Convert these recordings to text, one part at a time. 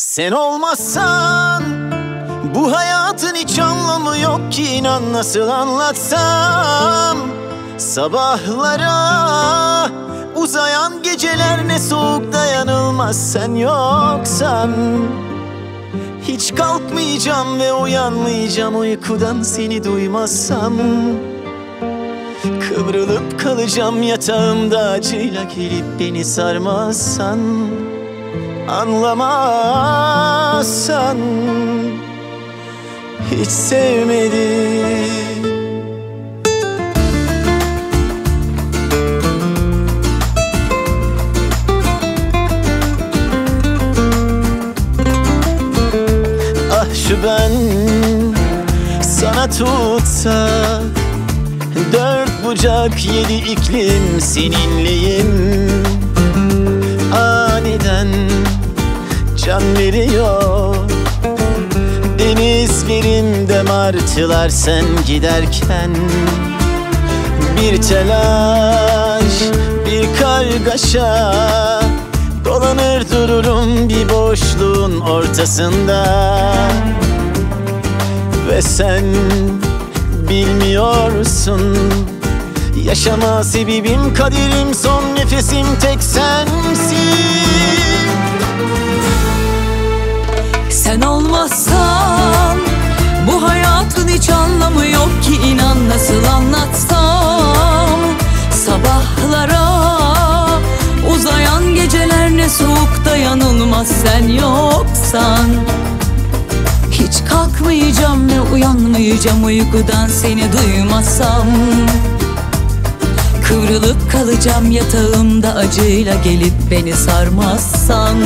Sen olmazsan bu hayatın hiç anlamı yok ki inan nasıl anlatsam. Sabahlara uzayan geceler ne soğuk dayanılmaz sen yoksan. Hiç kalkmayacağım ve uyanmayacağım uykudan seni duymazsam. Kıvrılıp kalacağım yatağımda acıyla gelip beni sarmazsan Anlamazsan Hiç sevmedim Ah şu ben sana tutsak Dört bucak yedi iklim seninleyim. Aniden can veriyor. Denizlerimde martılar sen giderken Bir telaş, bir kargaşa. Dolanır dururum bir boşluğun ortasında. Ve sen bilmiyorsun Yaşama sebebim kaderim son nefesim tek sensin Sen olmazsan bu hayatın hiç anlamı yok ki inan nasıl anlatsam. Sabahlara uzayan geceler ne soğuk dayanılmaz sen yoksan. Hiç kalkmayacağım ve uyanmayacağım uykudan seni duymazsam Kıvrılıp kalacağım yatağımda acıyla gelip beni sarmazsan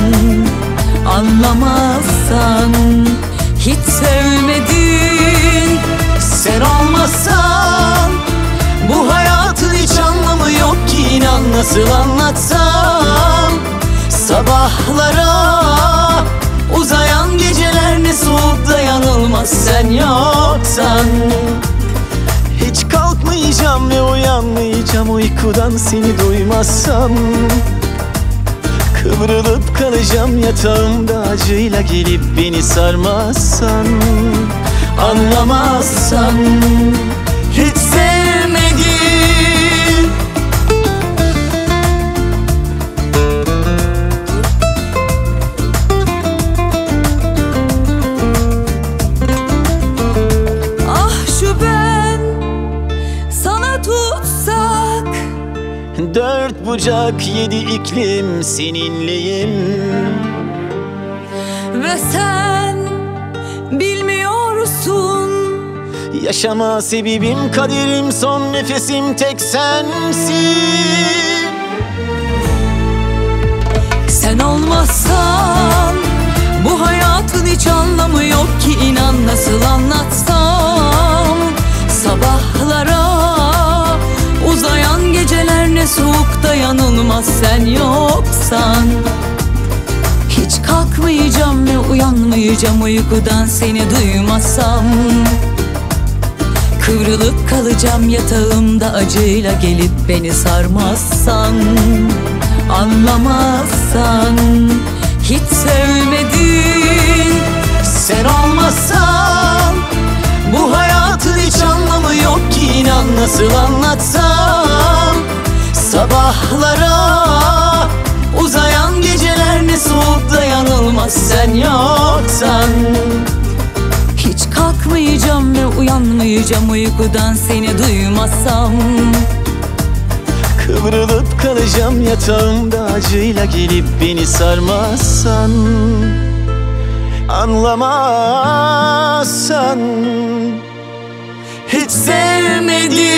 Anlamazsan hiç sevmedin. Sen olmazsan bu hayatın hiç anlamı yok ki. İnan nasıl anlatsam? Sabahlara uzayan geceler ne soğuk dayanılmaz sen yoksan Hiç kalkmayacağım ve uyanmayacağım. Uykudan seni duymazsam Kıvrılıp kalacağım yatağımda acıyla gelip beni sarmazsan Anlamazsan hiç sevmedin Dört bucak yedi iklim seninleyim. Ve sen bilmiyorsun Yaşama sebebim kaderim son nefesim tek sensin. Sen olmazsan bu hayatın hiç anlamı yok ki. İnan nasıl anlatsam soğuk dayanılmaz sen yoksan. Hiç kalkmayacağım ve uyanmayacağım uykudan seni duymazsam. Kıvrılıp kalacağım yatağımda acıyla gelip beni sarmazsan. Anlamazsan hiç sevmedin. Sen olmazsan bu hayatın hiç anlamı yok ki. İnan nasıl anlatsam Sabahlara uzayan geceler ne soğuk dayanılmaz sen yoksan. Hiç kalkmayacağım ve uyanmayacağım uykudan seni duymazsam. Kıvrılıp kalacağım yatağımda acıyla gelip beni sarmazsan. Anlamazsan. Hiç sevmedim